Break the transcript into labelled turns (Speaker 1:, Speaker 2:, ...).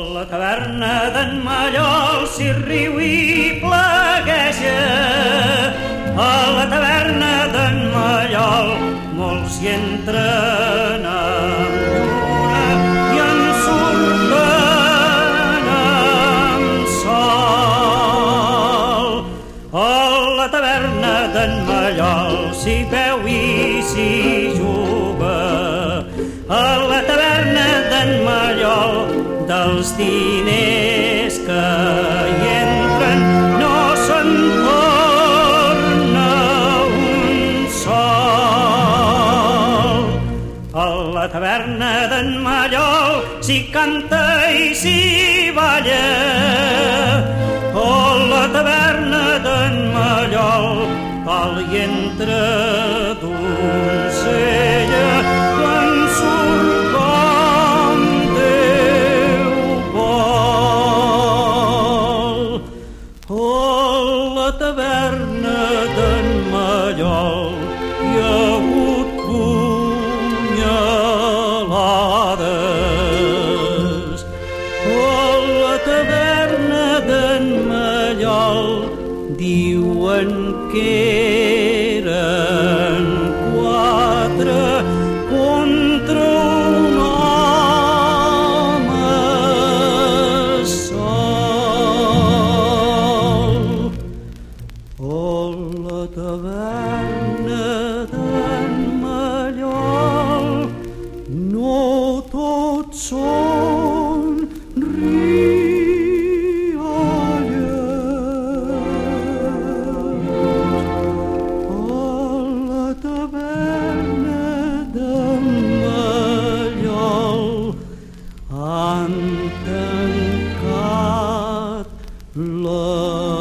Speaker 1: La taverna d'en Mallol si riu i plegueja. A la taverna d'en Mallol molts hi entren amb si veu i si juga a la taverna d'en Mallol dels diners que hi entren no se'n torna un sol. A la taverna d'en Mallol s'hi canta i s'hi balla. A la taverna d'en Mallol cal hi entra donzella taverna d'en Mallol diuen que eren love.